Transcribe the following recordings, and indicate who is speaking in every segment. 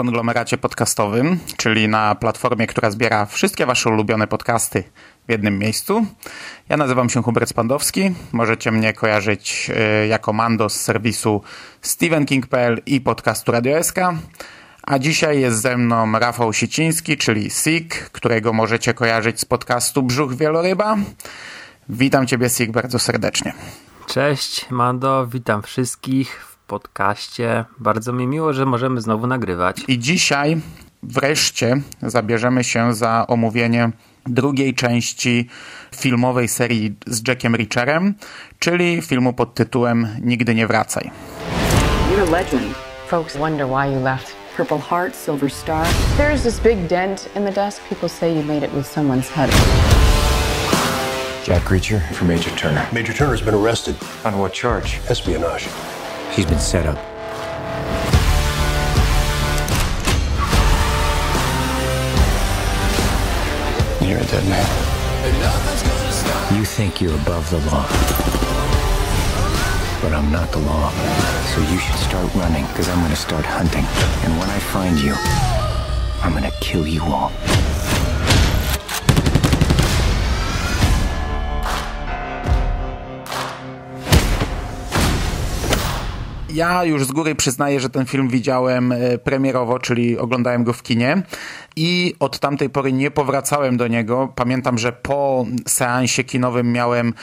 Speaker 1: Konglomeracie podcastowym, czyli na platformie, która zbiera wszystkie Wasze ulubione podcasty w jednym miejscu. Ja nazywam się Hubert Spandowski. Możecie mnie kojarzyć e, jako Mando z serwisu StephenKing.pl i podcastu Radio SK. A dzisiaj jest ze mną Rafał Siciński, czyli Sik, którego możecie kojarzyć z podcastu Brzuch Wieloryba. Witam Ciebie, Sik, bardzo serdecznie.
Speaker 2: Cześć, Mando, witam wszystkich podcaście. Bardzo mi miło, że możemy znowu nagrywać.
Speaker 1: I dzisiaj wreszcie zabierzemy się za omówienie drugiej części filmowej serii z Jackiem Richerem, czyli filmu pod tytułem Nigdy nie wracaj.
Speaker 3: You're a legend.
Speaker 4: Folks wonder why you left.
Speaker 3: Purple Heart, Silver Star.
Speaker 4: There's this big dent in the desk. People say you made it with someone's head.
Speaker 5: Jack Reacher for Major Turner.
Speaker 6: Major Turner's been arrested.
Speaker 5: On what charge?
Speaker 6: Espionage.
Speaker 5: He's been set up.
Speaker 6: You're a dead man.
Speaker 5: You think you're above the law. But I'm not the law. So you should start running, because I'm going to start hunting. And when I find you, I'm going to kill you all.
Speaker 1: Ja już z góry przyznaję, że ten film widziałem e, premierowo, czyli oglądałem go w kinie i od tamtej pory nie powracałem do niego. Pamiętam, że po seansie kinowym miałem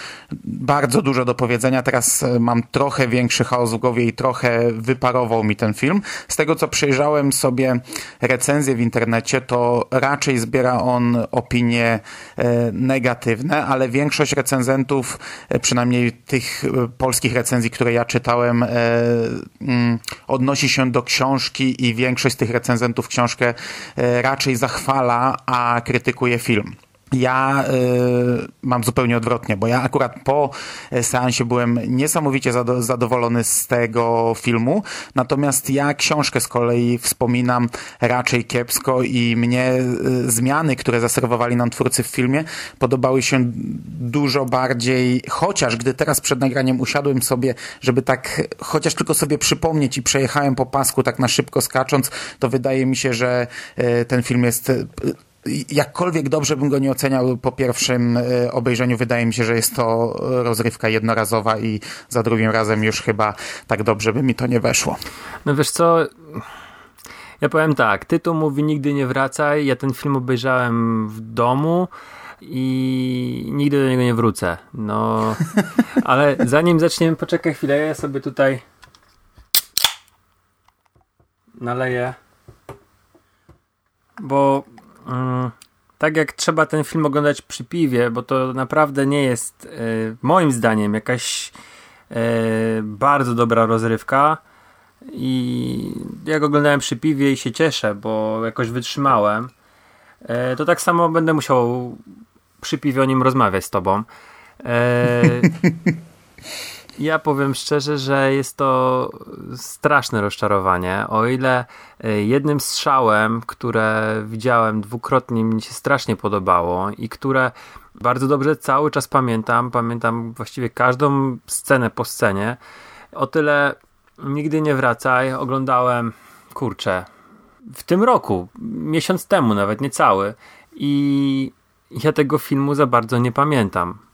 Speaker 1: bardzo dużo do powiedzenia. Teraz e, mam trochę większy chaos w głowie i trochę wyparował mi ten film. Z tego, co przejrzałem sobie recenzje w internecie, to raczej zbiera on opinie e, negatywne, ale większość recenzentów, przynajmniej tych polskich recenzji, które ja czytałem, Mm, odnosi się do książki i większość z tych recenzentów książkę e, raczej zachwala, a krytykuje film. Ja y, mam zupełnie odwrotnie, bo ja akurat po seansie byłem niesamowicie zadowolony z tego filmu, natomiast ja książkę z kolei wspominam raczej kiepsko i mnie y, zmiany, które zaserwowali nam twórcy w filmie, podobały się dużo bardziej, chociaż gdy teraz przed nagraniem usiadłem sobie, żeby tak chociaż tylko sobie przypomnieć i przejechałem po pasku tak na szybko skacząc, to wydaje mi się, że y, ten film jest jakkolwiek dobrze bym go nie oceniał po pierwszym e, obejrzeniu, wydaje mi się, że jest to rozrywka jednorazowa i za drugim razem już chyba tak dobrze by mi to nie weszło.
Speaker 2: No wiesz co, ja powiem tak, tytuł mówi Nigdy nie wracaj, ja ten film obejrzałem w domu i nigdy do niego nie wrócę. No, ale zanim zaczniemy, poczekaj chwilę, ja sobie tutaj naleję, bo Tak jak trzeba ten film oglądać przy piwie, bo to naprawdę nie jest y, moim zdaniem jakaś y, bardzo dobra rozrywka i jak oglądałem przy piwie i się cieszę, bo jakoś wytrzymałem, y, to tak samo będę musiał przy piwie o nim rozmawiać z tobą. Ja powiem szczerze, że jest to straszne rozczarowanie. O ile e, jednym strzałem, które widziałem dwukrotnie, mi się strasznie podobało i które bardzo dobrze cały czas pamiętam, pamiętam właściwie każdą scenę po scenie, o tyle nigdy nie wracaj. Oglądałem, kurczę, w tym roku, miesiąc temu, nawet nie cały. I ja tego filmu za bardzo nie pamiętam.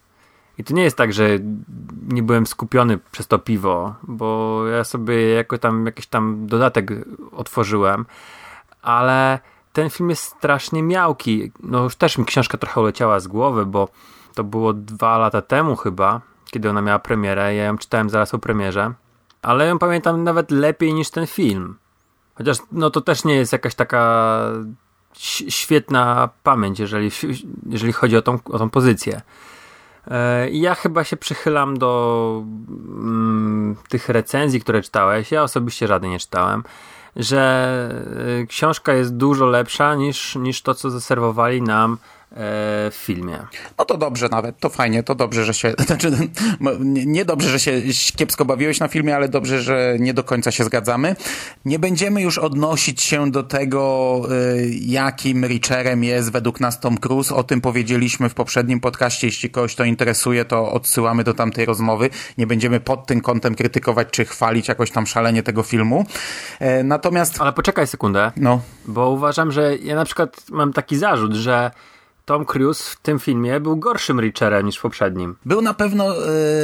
Speaker 2: I to nie jest tak, że nie byłem skupiony przez to piwo, bo ja sobie jako tam jakiś tam dodatek otworzyłem, ale ten film jest strasznie miałki. No już też mi książka trochę uleciała z głowy, bo to było dwa lata temu chyba, kiedy ona miała premierę. Ja ją czytałem zaraz po premierze, ale ją pamiętam nawet lepiej niż ten film. Chociaż no to też nie jest jakaś taka świetna pamięć, jeżeli, jeżeli chodzi o tą, o tą pozycję. E, Ja chyba się przychylam do mm, tych recenzji, które czytałeś. Ja osobiście żadnej nie czytałem. Że e, książka jest dużo lepsza niż, niż to, co zaserwowali nam w filmie.
Speaker 1: No to dobrze nawet, to fajnie, to dobrze, że się, znaczy nie nie dobrze, że się kiepsko bawiłeś na filmie, ale dobrze, że nie do końca się zgadzamy. Nie będziemy już odnosić się do tego, y, jakim Richerem jest według nas Tom Cruise. O tym powiedzieliśmy w poprzednim podcaście. Jeśli kogoś to interesuje, to odsyłamy do tamtej rozmowy. Nie będziemy pod tym kątem krytykować czy chwalić jakoś tam szalenie tego filmu. E, Natomiast,
Speaker 2: Ale poczekaj sekundę.
Speaker 1: no,
Speaker 2: Bo uważam, że ja na przykład mam taki zarzut, że Tom Cruise w tym filmie był gorszym Richerem niż w poprzednim.
Speaker 1: Był na pewno e,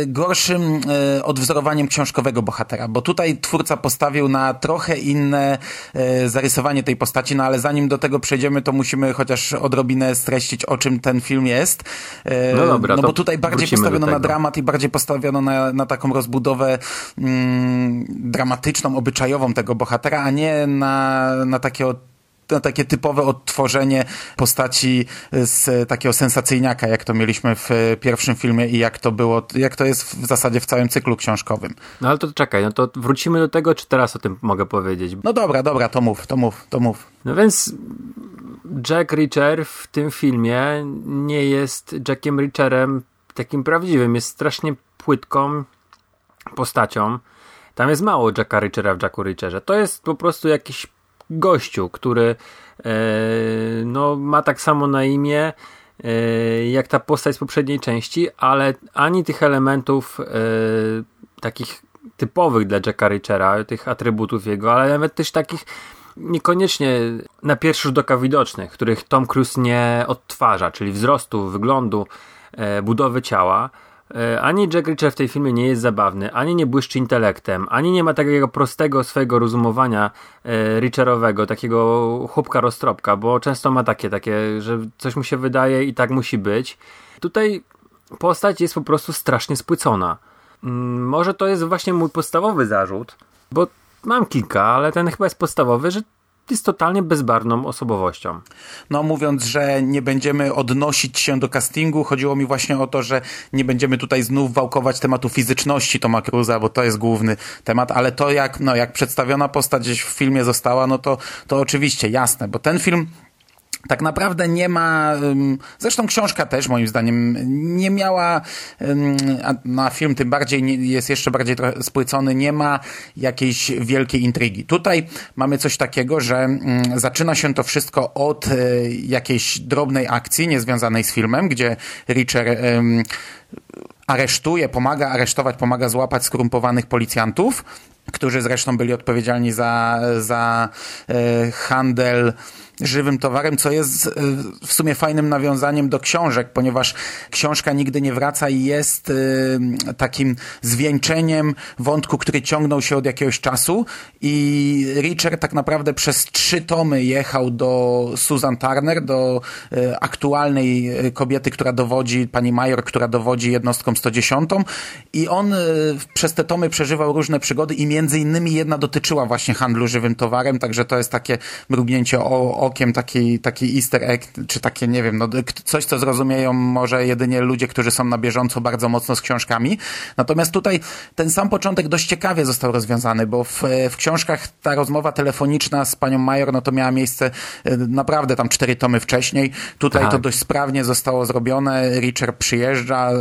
Speaker 1: gorszym e, odwzorowaniem książkowego bohatera, bo tutaj twórca postawił na trochę inne e, zarysowanie tej postaci, no ale zanim do tego przejdziemy, to musimy chociaż odrobinę streścić, o czym ten film jest.
Speaker 2: No dobra,
Speaker 1: no bo tutaj bardziej postawiono na dramat i bardziej postawiono na, na taką rozbudowę mm, dramatyczną, obyczajową tego bohatera, a nie na, na takie takie typowe odtworzenie postaci z takiego sensacyjniaka, jak to mieliśmy w pierwszym filmie i jak to było, jak to jest w zasadzie w całym cyklu książkowym.
Speaker 2: No ale to czekaj, no to wrócimy do tego, czy teraz o tym mogę powiedzieć?
Speaker 1: No dobra, dobra, to mów, to mów, to mów.
Speaker 2: No więc Jack Reacher w tym filmie nie jest Jackiem Reacherem takim prawdziwym, jest strasznie płytką postacią. Tam jest mało Jacka Reachera w Jacku Reacherze. To jest po prostu jakiś gościu, który e, no, ma tak samo na imię e, jak ta postać z poprzedniej części, ale ani tych elementów e, takich typowych dla Jacka Reachera, tych atrybutów jego, ale nawet też takich niekoniecznie na pierwszy rzut oka widocznych, których Tom Cruise nie odtwarza, czyli wzrostu, wyglądu, budowy ciała. E, Ani Jack Reacher w tej filmie nie jest zabawny, ani nie błyszczy intelektem, ani nie ma takiego prostego swojego rozumowania e, Reacherowego, takiego chłopka roztropka, bo często ma takie, takie, że coś mu się wydaje i tak musi być. Tutaj postać jest po prostu strasznie spłycona. Mm, Może to jest właśnie mój podstawowy zarzut, bo mam kilka, ale ten chyba jest podstawowy, że jest totalnie bezbarwną osobowością.
Speaker 1: No mówiąc, że nie będziemy odnosić się do castingu, chodziło mi właśnie o to, że nie będziemy tutaj znów wałkować tematu fizyczności Toma Cruza, bo to jest główny temat, ale to jak, no, jak przedstawiona postać gdzieś w filmie została, no to, to oczywiście jasne, bo ten film tak naprawdę nie ma, zresztą książka też moim zdaniem nie miała, a na film tym bardziej jest jeszcze bardziej spłycony, nie ma jakiejś wielkiej intrygi. Tutaj mamy coś takiego, że zaczyna się to wszystko od y, jakiejś drobnej akcji niezwiązanej z filmem, gdzie Richard aresztuje, pomaga aresztować, pomaga złapać skorumpowanych policjantów, którzy zresztą byli odpowiedzialni za, za e, handel żywym towarem, co jest e, w sumie fajnym nawiązaniem do książek, ponieważ książka nigdy nie wraca i jest e, takim zwieńczeniem wątku, który ciągnął się od jakiegoś czasu. I Richard tak naprawdę przez trzy tomy jechał do Susan Turner, do e, aktualnej kobiety, która dowodzi, pani Major, która dowodzi jednostką 110 i on przez te tomy przeżywał różne przygody i między innymi jedna dotyczyła właśnie handlu żywym towarem, także to jest takie mrugnięcie o, okiem, taki, taki easter egg, czy takie, nie wiem, no, coś, co zrozumieją może jedynie ludzie, którzy są na bieżąco bardzo mocno z książkami. Natomiast tutaj ten sam początek dość ciekawie został rozwiązany, bo w, w książkach ta rozmowa telefoniczna z panią Major, no to miała miejsce e, naprawdę tam cztery tomy wcześniej. Tutaj
Speaker 2: Tak.
Speaker 1: to dość sprawnie zostało zrobione. Richard przyjeżdża, e,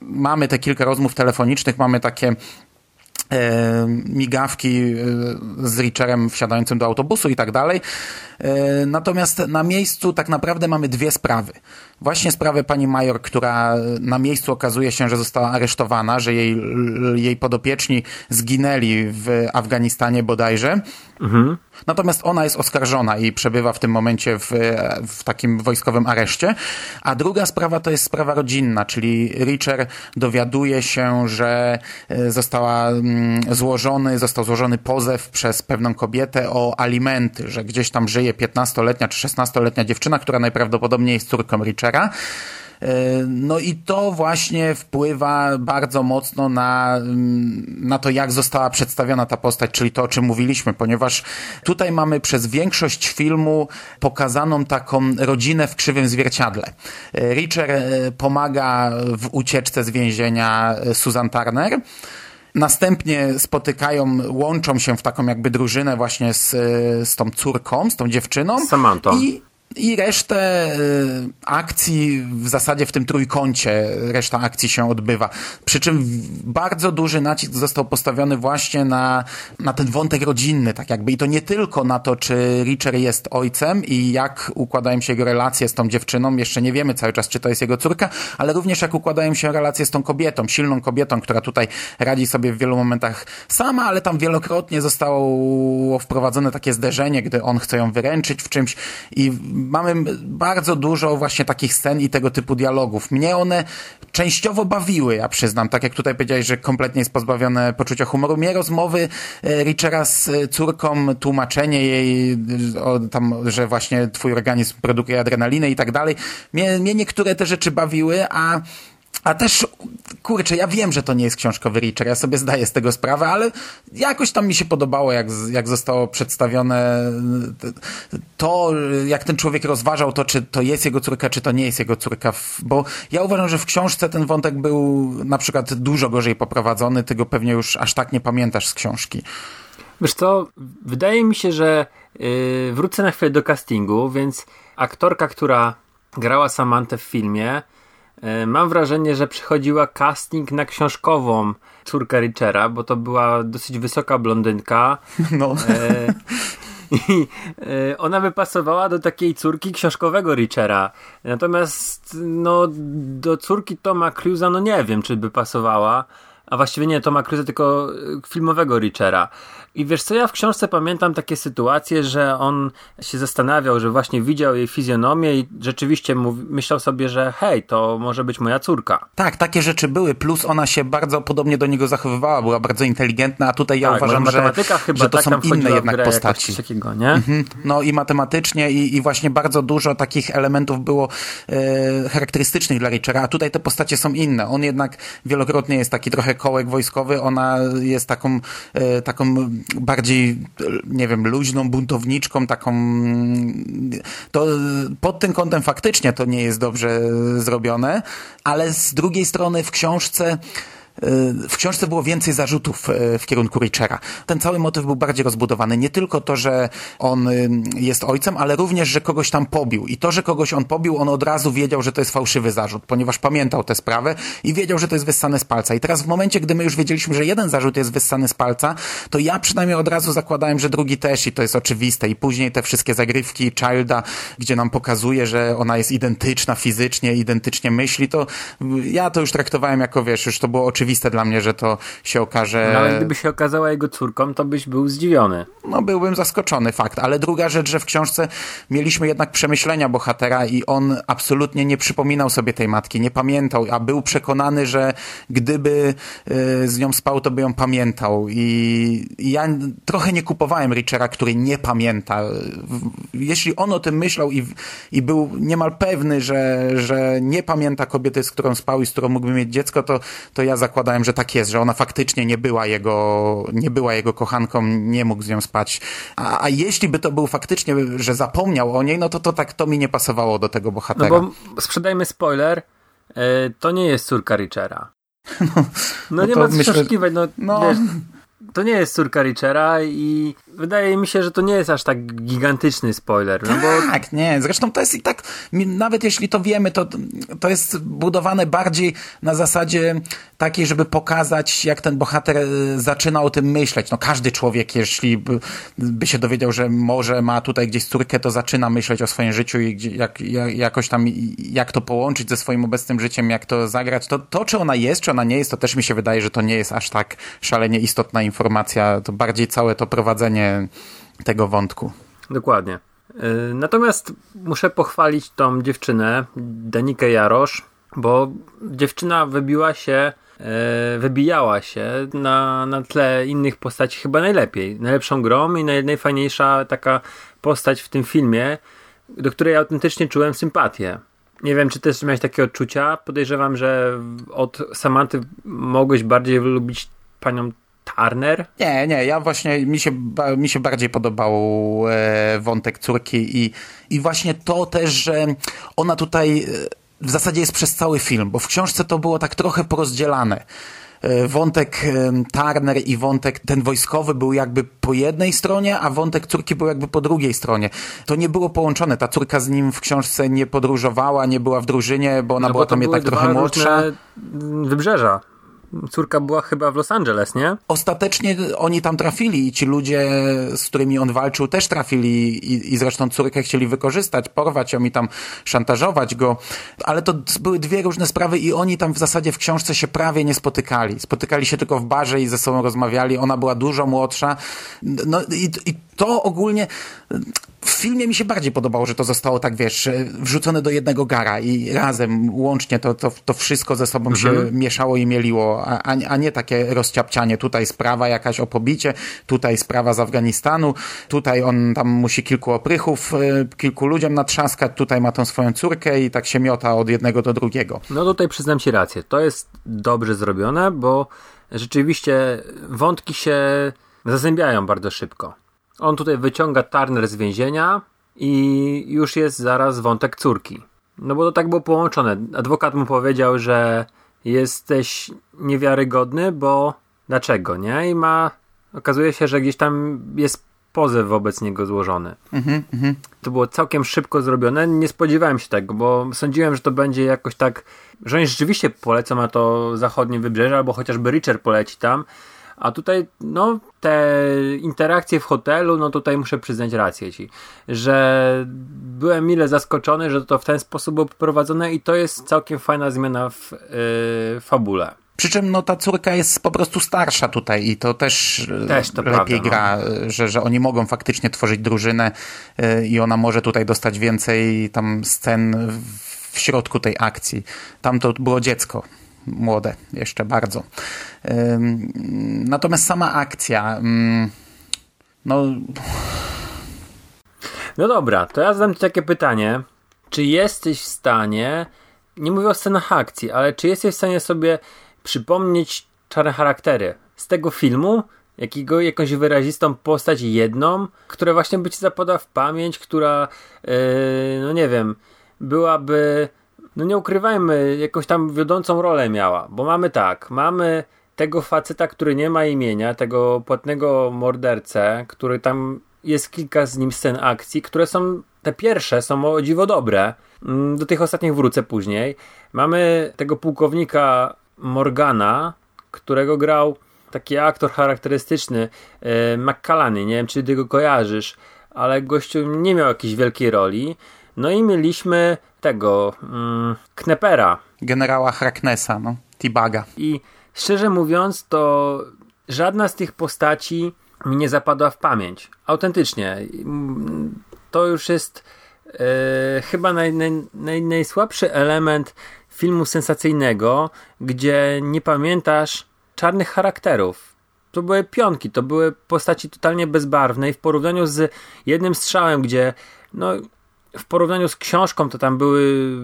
Speaker 1: mamy te kilka rozmów telefonicznych, mamy takie migawki e, z Richerem wsiadającym do autobusu i tak dalej. E, Natomiast na miejscu tak naprawdę mamy dwie sprawy. Właśnie sprawę pani Major, która na miejscu okazuje się, że została aresztowana, że jej, jej podopieczni zginęli w Afganistanie bodajże. Natomiast ona jest oskarżona i przebywa w tym momencie w, w takim wojskowym areszcie. A druga sprawa to jest sprawa rodzinna, czyli Richard dowiaduje się, że e, została mm, złożony, został złożony pozew przez pewną kobietę o alimenty, że gdzieś tam żyje 15-letnia czy 16-letnia dziewczyna, która najprawdopodobniej jest córką Richera. No i to właśnie wpływa bardzo mocno na, mm, na to, jak została przedstawiona ta postać, czyli to, o czym mówiliśmy, ponieważ tutaj mamy przez większość filmu pokazaną taką rodzinę w krzywym zwierciadle. Richard pomaga w ucieczce z więzienia Susan Turner, Następnie spotykają, łączą się w taką jakby drużynę właśnie z, z tą córką, z tą dziewczyną.
Speaker 2: Samantą.
Speaker 1: I i resztę y, akcji w zasadzie w tym trójkącie, reszta akcji się odbywa. Przy czym bardzo duży nacisk został postawiony właśnie na, na ten wątek rodzinny, tak jakby. I to nie tylko na to, czy Richard jest ojcem i jak układają się jego relacje z tą dziewczyną. Jeszcze nie wiemy cały czas, czy to jest jego córka, ale również jak układają się relacje z tą kobietą, silną kobietą, która tutaj radzi sobie w wielu momentach sama, ale tam wielokrotnie zostało wprowadzone takie zderzenie, gdy on chce ją wyręczyć w czymś i mamy bardzo dużo właśnie takich scen i tego typu dialogów. Mnie one częściowo bawiły, ja przyznam, tak jak tutaj powiedziałeś, że kompletnie jest pozbawione poczucia humoru. Mnie rozmowy e, Richera z e, córką, tłumaczenie jej, o, tam, że właśnie twój organizm produkuje adrenalinę i tak dalej. Mnie, mnie niektóre te rzeczy bawiły, a a też, kurczę, ja wiem, że to nie jest książkowy Richard, ja sobie zdaję z tego sprawę, ale jakoś tam mi się podobało, jak, jak zostało przedstawione to, jak ten człowiek rozważał to, czy to jest jego córka, czy to nie jest jego córka. Bo ja uważam, że w książce ten wątek był na przykład dużo gorzej poprowadzony, ty go pewnie już aż tak nie pamiętasz z książki.
Speaker 2: Wiesz co, wydaje mi się, że yy, wrócę na chwilę do castingu, więc aktorka, która grała Samantę w filmie, mam wrażenie, że przychodziła casting na książkową córkę Richera, bo to była dosyć wysoka blondynka.
Speaker 1: No. E,
Speaker 2: I e, ona by pasowała do takiej córki książkowego Richera. Natomiast no, do córki Toma Cruise'a, no nie wiem, czy by pasowała. A właściwie nie Toma Cruise'a, tylko e, filmowego Richera. I wiesz co, ja w książce pamiętam takie sytuacje, że on się zastanawiał, że właśnie widział jej fizjonomię i rzeczywiście myślał sobie, że hej, to może być moja córka.
Speaker 1: Tak, takie rzeczy były, plus ona się bardzo podobnie do niego zachowywała, była bardzo inteligentna, a tutaj ja
Speaker 2: tak,
Speaker 1: uważam, że,
Speaker 2: chyba
Speaker 1: że to
Speaker 2: tak
Speaker 1: są inne jednak postaci.
Speaker 2: Takiego, nie?
Speaker 1: Mhm. No i matematycznie i, i właśnie bardzo dużo takich elementów było e, charakterystycznych dla Richera, a tutaj te postacie są inne. On jednak wielokrotnie jest taki trochę kołek wojskowy, ona jest taką, e, taką bardziej, nie wiem, luźną buntowniczką, taką to pod tym kątem faktycznie to nie jest dobrze zrobione, ale z drugiej strony w książce w książce było więcej zarzutów e, w kierunku Richera. Ten cały motyw był bardziej rozbudowany. Nie tylko to, że on jest ojcem, ale również, że kogoś tam pobił. I to, że kogoś on pobił, on od razu wiedział, że to jest fałszywy zarzut, ponieważ pamiętał tę sprawę i wiedział, że to jest wyssane z palca. I teraz w momencie, gdy my już wiedzieliśmy, że jeden zarzut jest wyssany z palca, to ja przynajmniej od razu zakładałem, że drugi też i to jest oczywiste. I później te wszystkie zagrywki Childa, gdzie nam pokazuje, że ona jest identyczna fizycznie, identycznie myśli, to ja to już traktowałem jako, wiesz, już to było oczywiste oczywiste dla mnie, że to się okaże...
Speaker 2: No, ale gdyby się okazała jego córką, to byś był zdziwiony.
Speaker 1: No byłbym zaskoczony, fakt. Ale druga rzecz, że w książce mieliśmy jednak przemyślenia bohatera i on absolutnie nie przypominał sobie tej matki, nie pamiętał, a był przekonany, że gdyby y, z nią spał, to by ją pamiętał. I, ja trochę nie kupowałem Richera, który nie pamięta. Jeśli on o tym myślał i, i był niemal pewny, że, że nie pamięta kobiety, z którą spał i z którą mógłby mieć dziecko, to, to ja zakładałem, że tak jest, że ona faktycznie nie była jego, nie była jego kochanką, nie mógł z nią spać. A, a jeśli by to był faktycznie, że zapomniał o niej, no to, to tak to mi nie pasowało do tego bohatera.
Speaker 2: No bo sprzedajmy spoiler, yy, to nie jest córka Richera. No, no, no nie ma co myślę, no, no. Wiesz, to nie jest córka Richera i wydaje mi się, że to nie jest aż tak gigantyczny spoiler. No bo...
Speaker 1: Tak, nie. Zresztą to jest i tak, nawet jeśli to wiemy, to, to jest budowane bardziej na zasadzie takiej, żeby pokazać, jak ten bohater e, zaczyna o tym myśleć. No każdy człowiek, jeśli by, by się dowiedział, że może ma tutaj gdzieś córkę, to zaczyna myśleć o swoim życiu i jak, jak, jakoś tam, jak to połączyć ze swoim obecnym życiem, jak to zagrać. To, to, czy ona jest, czy ona nie jest, to też mi się wydaje, że to nie jest aż tak szalenie istotna informacja. To bardziej całe to prowadzenie tego wątku.
Speaker 2: Dokładnie. E, natomiast muszę pochwalić tą dziewczynę, Danikę Jarosz, bo dziewczyna wybiła się E, wybijała się na, na tle innych postaci chyba najlepiej. Najlepszą grą i najfajniejsza taka postać w tym filmie, do której autentycznie czułem sympatię. Nie wiem, czy też miałeś takie odczucia. Podejrzewam, że od Samanty mogłeś bardziej lubić panią Turner.
Speaker 1: Nie, nie, ja właśnie, mi się, mi się bardziej podobał e, wątek córki i, i właśnie to też, że ona tutaj e, w zasadzie jest przez cały film, bo w książce to było tak trochę porozdzielane. E, Wątek e, Turner i wątek ten wojskowy był jakby po jednej stronie, a wątek córki był jakby po drugiej stronie. To nie było połączone. Ta córka z nim w książce nie podróżowała, nie była w drużynie, bo ona
Speaker 2: No
Speaker 1: była
Speaker 2: bo to
Speaker 1: tam jednak trochę młodsza.
Speaker 2: wybrzeża. Córka była chyba w Los Angeles, nie?
Speaker 1: Ostatecznie oni tam trafili i ci ludzie, z którymi on walczył, też trafili i, i zresztą córkę chcieli wykorzystać, porwać ją i tam szantażować go, ale to były dwie różne sprawy i oni tam w zasadzie w książce się prawie nie spotykali. Spotykali się tylko w barze i ze sobą rozmawiali. Ona była dużo młodsza. No i, i to ogólnie w filmie mi się bardziej podobało, że to zostało tak, wiesz, wrzucone do jednego gara i razem, łącznie to, to, to wszystko ze sobą się mieszało i mieliło, a, a a nie takie rozciapcianie. Tutaj sprawa jakaś o pobicie, tutaj sprawa z Afganistanu, tutaj on tam musi kilku oprychów, y, kilku ludziom natrzaskać, tutaj ma tą swoją córkę i tak się miota od jednego do drugiego.
Speaker 2: No tutaj przyznam ci rację. To jest dobrze zrobione, bo rzeczywiście wątki się zazębiają bardzo szybko. On tutaj wyciąga Turner z więzienia i już jest zaraz wątek córki. No bo to tak było połączone. Adwokat mu powiedział, że jesteś niewiarygodny, bo dlaczego, nie? I ma, okazuje się, że gdzieś tam jest pozew wobec niego złożony. To było całkiem szybko zrobione. Nie spodziewałem się tego, bo sądziłem, że to będzie jakoś tak, że oni rzeczywiście polecą na to zachodnie wybrzeże, albo chociażby Richard poleci tam. A tutaj, no, te interakcje w hotelu, no tutaj muszę przyznać rację ci, że byłem mile zaskoczony, że to w ten sposób było poprowadzone i to jest całkiem fajna zmiana w yy, fabule.
Speaker 1: Przy czym no, ta córka jest po prostu starsza tutaj i to też, e,
Speaker 2: Też to
Speaker 1: lepiej
Speaker 2: prawda,
Speaker 1: gra, e, że, że oni mogą faktycznie tworzyć drużynę e, i ona może tutaj dostać więcej tam scen w środku tej akcji. Tam to było dziecko. Młode, jeszcze bardzo. Natomiast sama akcja, no
Speaker 2: No dobra, to ja zadam ci takie pytanie. Czy jesteś w stanie, nie mówię o scenach akcji, ale czy jesteś w stanie sobie przypomnieć czarne charaktery z tego filmu? Jakiego, jakąś wyrazistą postać, jedną, która właśnie by ci zapada w pamięć, która, yy, no nie wiem, byłaby, no nie ukrywajmy, jakąś tam wiodącą rolę miała, bo mamy tak, mamy tego faceta, który nie ma imienia, tego płatnego mordercę, który tam jest kilka z nim scen akcji, które są, te pierwsze są o dziwo dobre. Mm, Do tych ostatnich wrócę później. Mamy tego pułkownika Morgana, którego grał taki aktor charakterystyczny e, McCallany, nie wiem czy ty go kojarzysz, ale gościu nie miał jakiejś wielkiej roli. No i mieliśmy tego mm, Knepera,
Speaker 1: generała Harknessa, no, T-Baga.
Speaker 2: i szczerze mówiąc, to żadna z tych postaci mi nie zapadła w pamięć. Autentycznie. To już jest e, chyba naj, naj, naj, najsłabszy element filmu sensacyjnego, gdzie nie pamiętasz czarnych charakterów. To były pionki, to były postaci totalnie bezbarwne i w porównaniu z jednym strzałem, gdzie no, w porównaniu z książką to tam były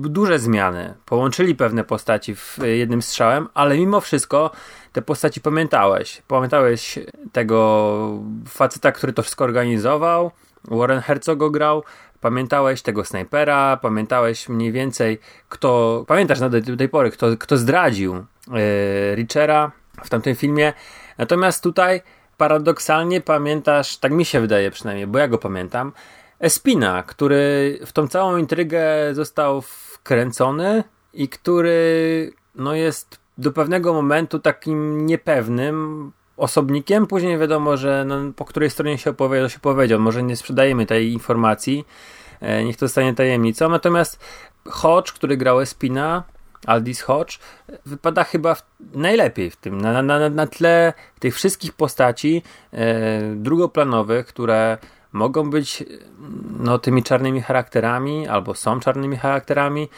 Speaker 2: duże zmiany. Połączyli pewne postaci w jednym strzałem, ale mimo wszystko te postaci pamiętałeś. Pamiętałeś tego faceta, który to wszystko organizował. Warren Herzog go grał. Pamiętałeś tego snajpera, pamiętałeś mniej więcej, kto. Pamiętasz na do tej pory, kto, kto zdradził yy, Richera w tamtym filmie. Natomiast tutaj paradoksalnie pamiętasz, tak mi się wydaje przynajmniej, bo ja go pamiętam, Espina, który w tą całą intrygę został wkręcony i który no jest do pewnego momentu takim niepewnym osobnikiem. Później wiadomo, że no, po której stronie się opowiedział, się powiedział. Może nie sprzedajemy tej informacji, e, niech to zostanie tajemnicą. Natomiast Hodge, który grał Espina, Aldis Hodge, wypada chyba w, najlepiej w tym, na, na, na tle tych wszystkich postaci e, drugoplanowych, które mogą być no, tymi czarnymi charakterami, albo są czarnymi charakterami,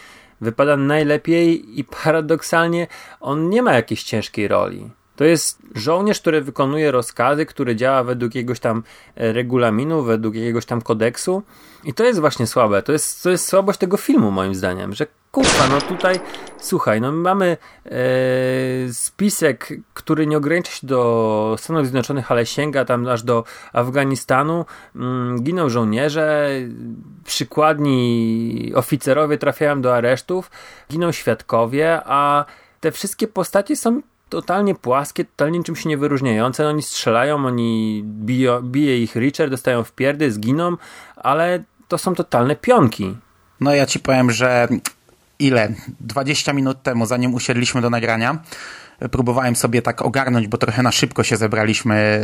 Speaker 2: wypada najlepiej i paradoksalnie on nie ma jakiejś ciężkiej roli. To jest żołnierz, który wykonuje rozkazy, który działa według jakiegoś tam e, regulaminu, według jakiegoś tam kodeksu. I to jest właśnie słabe. To jest, to jest słabość tego filmu, moim zdaniem, że kurwa, no tutaj słuchaj, no mamy e, spisek, który nie ogranicza się do Stanów Zjednoczonych, ale sięga tam aż do Afganistanu. Mm, giną żołnierze, przykładni oficerowie trafiają do aresztów, giną świadkowie, a te wszystkie postacie są totalnie płaskie, totalnie niczym się nie wyróżniające. No, oni strzelają, oni bije ich Richard, dostają w pierdy, zginą, ale to są totalne pionki.
Speaker 1: No ja ci powiem, że ile? 20 minut temu, zanim usiedliśmy do nagrania, próbowałem sobie tak ogarnąć, bo trochę na szybko się zebraliśmy,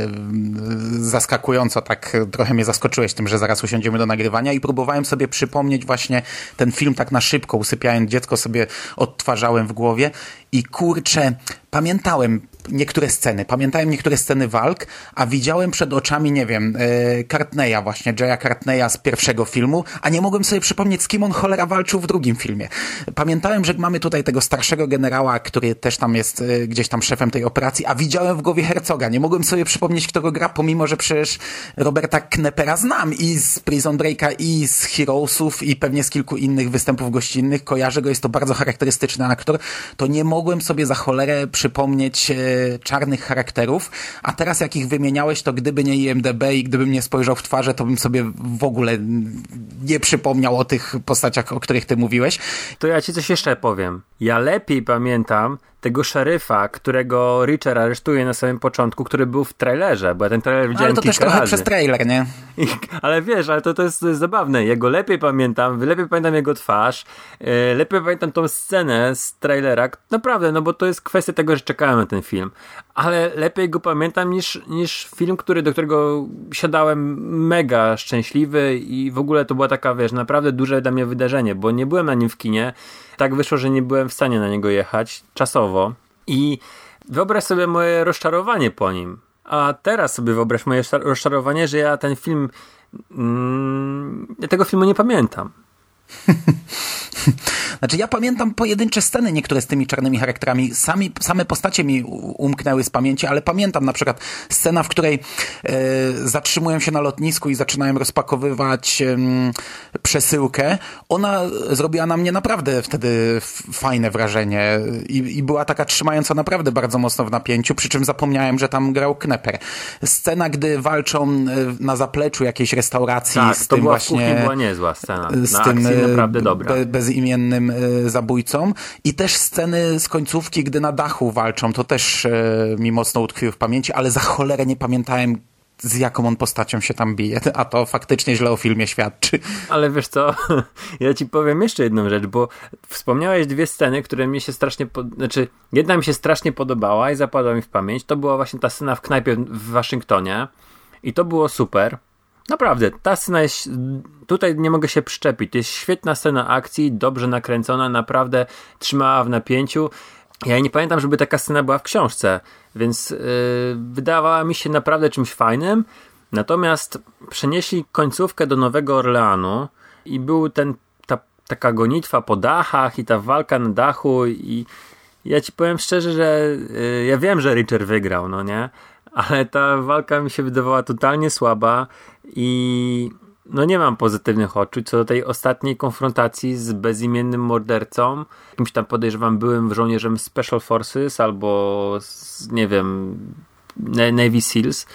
Speaker 1: zaskakująco, tak trochę mnie zaskoczyłeś tym, że zaraz usiądziemy do nagrywania i próbowałem sobie przypomnieć właśnie ten film tak na szybko, usypiając dziecko sobie odtwarzałem w głowie. I kurczę, pamiętałem niektóre sceny, pamiętałem niektóre sceny walk, a widziałem przed oczami, nie wiem, yy, Cartneya właśnie, Jaya Cartneya z pierwszego filmu, a nie mogłem sobie przypomnieć, z kim on cholera walczył w drugim filmie. Pamiętałem, że mamy tutaj tego starszego generała, który też tam jest yy, gdzieś tam szefem tej operacji, a widziałem w głowie Hercoga. Nie mogłem sobie przypomnieć, kto go gra, pomimo, że przecież Roberta Knepera znam i z Prison Breaka, i z Heroesów, i pewnie z kilku innych występów gościnnych. Kojarzę go, jest to bardzo charakterystyczny aktor. To nie mogłem sobie za cholerę przypomnieć yy, czarnych charakterów, a teraz jak ich wymieniałeś, to gdyby nie IMDB i gdybym nie spojrzał w twarze, to bym sobie w ogóle nie przypomniał o tych postaciach, o których ty mówiłeś.
Speaker 2: To ja ci coś jeszcze powiem. Ja lepiej pamiętam tego szeryfa, którego Richard aresztuje na samym początku, który był w trailerze, bo ja ten trailer widziałem
Speaker 1: Ale to też
Speaker 2: kilka
Speaker 1: trochę
Speaker 2: razy.
Speaker 1: przez trailer, nie?
Speaker 2: I, ale wiesz, ale to, to, jest, to jest zabawne. Jego lepiej pamiętam, lepiej pamiętam jego twarz, yy, lepiej pamiętam tą scenę z trailera. Naprawdę, no bo to jest kwestia tego, że czekałem na ten film. Ale lepiej go pamiętam niż, niż film, który, do którego siadałem mega szczęśliwy i w ogóle to była taka, wiesz, naprawdę duże dla mnie wydarzenie, bo nie byłem na nim w kinie. Tak wyszło, że nie byłem w stanie na niego jechać czasowo. I wyobraź sobie moje rozczarowanie po nim. A teraz sobie wyobraź moje rozczarowanie, że ja ten film. Mm, ja tego filmu nie pamiętam.
Speaker 1: Znaczy ja pamiętam pojedyncze sceny niektóre z tymi czarnymi charakterami. Sami, same postacie mi umknęły z pamięci, ale pamiętam na przykład scena, w której e, zatrzymują się na lotnisku i zaczynają rozpakowywać e, przesyłkę. Ona zrobiła na mnie naprawdę wtedy fajne wrażenie i, i była taka trzymająca naprawdę bardzo mocno w napięciu, przy czym zapomniałem, że tam grał Kneper. Scena, gdy walczą e, na zapleczu jakiejś restauracji
Speaker 2: tak,
Speaker 1: z
Speaker 2: to
Speaker 1: tym
Speaker 2: była
Speaker 1: właśnie...
Speaker 2: W była niezła scena.
Speaker 1: Z
Speaker 2: na
Speaker 1: tym
Speaker 2: naprawdę dobra.
Speaker 1: Be, bezimiennym e, zabójcą. I też sceny z końcówki, gdy na dachu walczą, to też e, mi mocno utkwiły w pamięci, ale za cholerę nie pamiętałem z jaką on postacią się tam bije, a to faktycznie źle o filmie świadczy.
Speaker 2: Ale wiesz co, ja ci powiem jeszcze jedną rzecz, bo wspomniałeś dwie sceny, które mi się strasznie, pod... znaczy jedna mi się strasznie podobała i zapadła mi w pamięć, to była właśnie ta scena w knajpie w Waszyngtonie. I to było super, Naprawdę, ta scena jest. Tutaj nie mogę się przyczepić. To jest świetna scena akcji, dobrze nakręcona, naprawdę trzymała w napięciu. Ja nie pamiętam, żeby taka scena była w książce, więc yy, wydawała mi się naprawdę czymś fajnym. Natomiast przenieśli końcówkę do Nowego Orleanu i był ten, ta, taka gonitwa po dachach i ta walka na dachu i ja ci powiem szczerze, że yy, ja wiem, że Richard wygrał, no nie? Ale ta walka mi się wydawała totalnie słaba i no nie mam pozytywnych odczuć co do tej ostatniej konfrontacji z bezimiennym mordercą. Jakimś tam podejrzewam byłym żołnierzem Special Forces albo z, nie wiem Navy Seals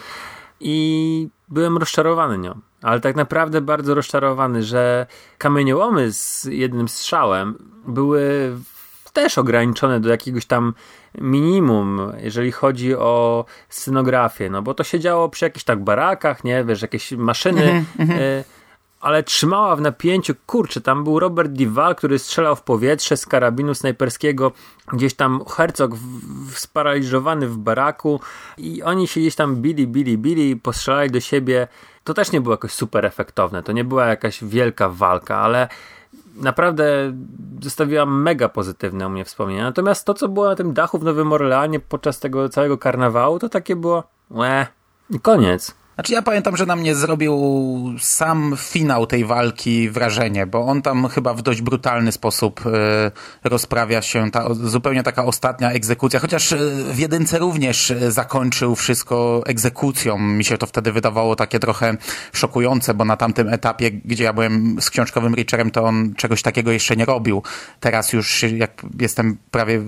Speaker 2: i byłem rozczarowany nią. Ale tak naprawdę bardzo rozczarowany, że kamieniołomy z jednym strzałem były też ograniczone do jakiegoś tam minimum, jeżeli chodzi o scenografię, no bo to się działo przy jakichś tak barakach, nie, wiesz, jakieś maszyny, y, ale trzymała w napięciu, kurczę, tam był Robert Duval, który strzelał w powietrze z karabinu snajperskiego, gdzieś tam Herzog w, w, sparaliżowany w baraku i oni się gdzieś tam bili, bili, bili, postrzelali do siebie, to też nie było jakoś super efektowne, to nie była jakaś wielka walka, ale naprawdę zostawiła mega pozytywne u mnie wspomnienia. Natomiast to, co było na tym dachu w Nowym Orleanie podczas tego całego karnawału, to takie było łe i koniec.
Speaker 1: Znaczy ja pamiętam, że na mnie zrobił sam finał tej walki wrażenie, bo on tam chyba w dość brutalny sposób e, rozprawia się, ta, zupełnie taka ostatnia egzekucja, chociaż e, w jedynce również e, zakończył wszystko egzekucją. Mi się to wtedy wydawało takie trochę szokujące, bo na tamtym etapie, gdzie ja byłem z książkowym Richerem, to on czegoś takiego jeszcze nie robił. Teraz już jak jestem prawie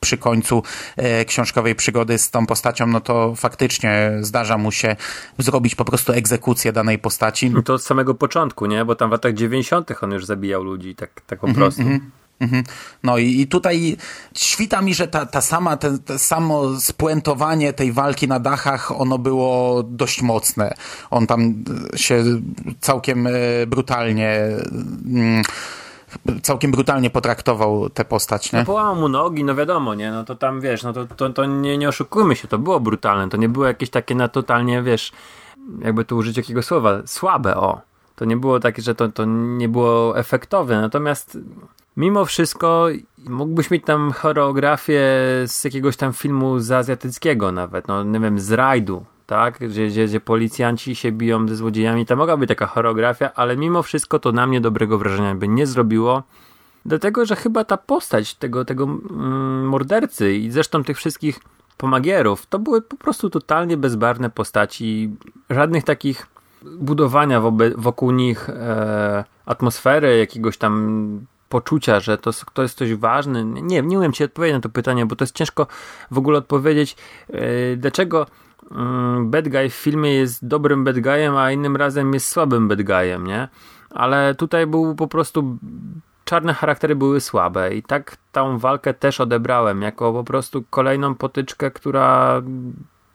Speaker 1: przy końcu e, książkowej przygody z tą postacią, no to faktycznie zdarza mu się zrobić po prostu egzekucję danej postaci.
Speaker 2: I to od samego początku, nie? Bo tam w latach 90. on już zabijał ludzi, tak, tak po prostu.
Speaker 1: Mhm. No i, i tutaj świta mi, że ta, ta sama, te, te samo spuentowanie tej walki na dachach, ono było dość mocne. On tam się całkiem e, brutalnie mm, całkiem brutalnie potraktował tę postać, nie?
Speaker 2: No połamał mu nogi, no wiadomo, nie? No to tam, wiesz, no to, to, to nie, nie oszukujmy się, to było brutalne, to nie było jakieś takie na totalnie, wiesz, jakby tu użyć jakiego słowa, słabe, o. To nie było takie, że to, to nie było efektowne, natomiast mimo wszystko mógłbyś mieć tam choreografię z jakiegoś tam filmu z azjatyckiego nawet, no nie wiem, z rajdu, tak? Gdzie, gdzie, gdzie policjanci się biją ze złodziejami. To mogła być taka choreografia, ale mimo wszystko to na mnie dobrego wrażenia by nie zrobiło. Dlatego, że chyba ta postać tego, tego mm, mordercy i zresztą tych wszystkich pomagierów to były po prostu totalnie bezbarne postaci. Żadnych takich budowania wokół nich e, atmosfery, jakiegoś tam poczucia, że to, to jest coś ważne. Nie, nie umiem ci odpowiedzieć na to pytanie, bo to jest ciężko w ogóle odpowiedzieć, e, dlaczego bad guy w filmie jest dobrym bad guyem, a innym razem jest słabym bad guyem, nie? Ale tutaj był po prostu czarne charaktery były słabe i tak tą walkę też odebrałem jako po prostu kolejną potyczkę, która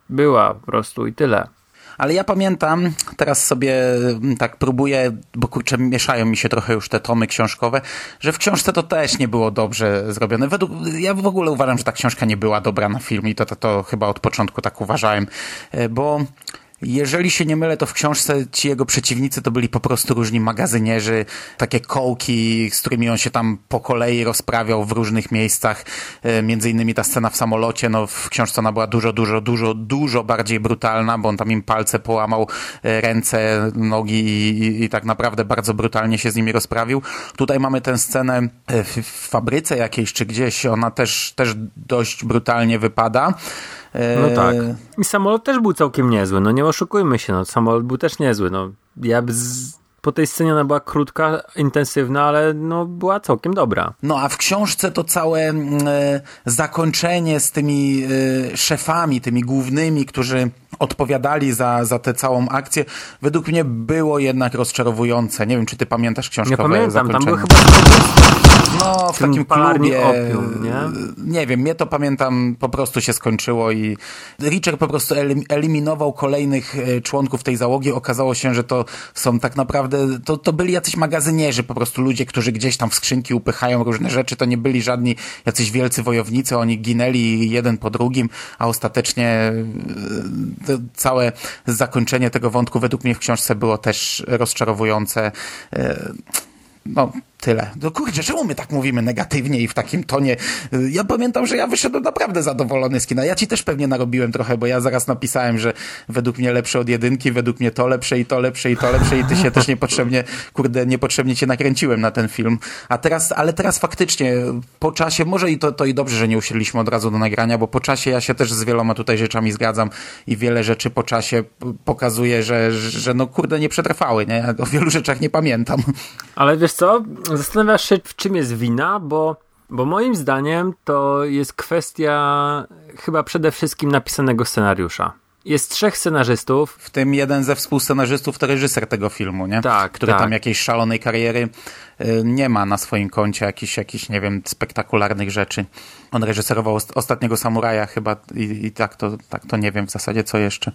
Speaker 2: była po prostu i tyle.
Speaker 1: Ale ja pamiętam, teraz sobie mm, tak próbuję, bo kurczę, mieszają mi się trochę już te tomy książkowe, że w książce to też nie było dobrze zrobione. Według, ja w ogóle uważam, że ta książka nie była dobra na film i to, to, to chyba od początku tak uważałem, e, bo jeżeli się nie mylę, to w książce ci jego przeciwnicy to byli po prostu różni magazynierzy, takie kołki, z którymi on się tam po kolei rozprawiał w różnych miejscach. E, między innymi ta scena w samolocie, no w książce ona była dużo, dużo, dużo, dużo bardziej brutalna, bo on tam im palce połamał, e, ręce, nogi i, i tak naprawdę bardzo brutalnie się z nimi rozprawił. Tutaj mamy tę scenę e, w, w fabryce jakiejś czy gdzieś, ona też, też dość brutalnie wypada.
Speaker 2: No tak. I samolot też był całkiem niezły, no nie oszukujmy się, no samolot był też niezły, no ja z, po tej scenie ona była krótka, intensywna, ale no, była całkiem dobra.
Speaker 1: No a w książce to całe mm, e, zakończenie z tymi e, szefami, tymi głównymi, którzy odpowiadali za, za tę całą akcję, według mnie było jednak rozczarowujące. Nie wiem, czy ty pamiętasz książkowe
Speaker 2: Nie pamiętam,
Speaker 1: zakończenie.
Speaker 2: tam był chyba
Speaker 1: No, w takim klubie.
Speaker 2: Opium, nie?
Speaker 1: nie wiem, mnie to pamiętam, po prostu się skończyło i Richard po prostu eliminował kolejnych e, członków tej załogi. Okazało się, że to są tak naprawdę, to, to byli jacyś magazynierzy, po prostu ludzie, którzy gdzieś tam w skrzynki upychają różne rzeczy. To nie byli żadni jacyś wielcy wojownicy, oni ginęli jeden po drugim, a ostatecznie e, całe zakończenie tego wątku według mnie w książce było też rozczarowujące. E, no, tyle. No kurczę, czemu my tak mówimy negatywnie i w takim tonie? Ja pamiętam, że ja wyszedłem naprawdę zadowolony z kina. Ja ci też pewnie narobiłem trochę, bo ja zaraz napisałem, że według mnie lepsze od jedynki, według mnie to lepsze i to lepsze i to lepsze i ty się też niepotrzebnie, kurde, niepotrzebnie cię nakręciłem na ten film. A teraz, ale teraz faktycznie po czasie, może i to, to i dobrze, że nie usiedliśmy od razu do nagrania, bo po czasie ja się też z wieloma tutaj rzeczami zgadzam i wiele rzeczy po czasie pokazuje, że, że no kurde nie przetrwały, nie? Ja o wielu rzeczach nie pamiętam.
Speaker 2: Ale wiesz co? Zastanawiasz się, w czym jest wina, bo, bo moim zdaniem to jest kwestia chyba przede wszystkim napisanego scenariusza. Jest trzech scenarzystów.
Speaker 1: W tym jeden ze współscenarzystów to reżyser tego filmu, nie?
Speaker 2: Tak,
Speaker 1: Który
Speaker 2: tak.
Speaker 1: tam jakiejś szalonej kariery nie ma na swoim koncie, jakichś, jakichś nie wiem, spektakularnych rzeczy. On reżyserował Ostatniego Samuraja chyba i, i tak, to, tak to nie wiem w zasadzie co jeszcze.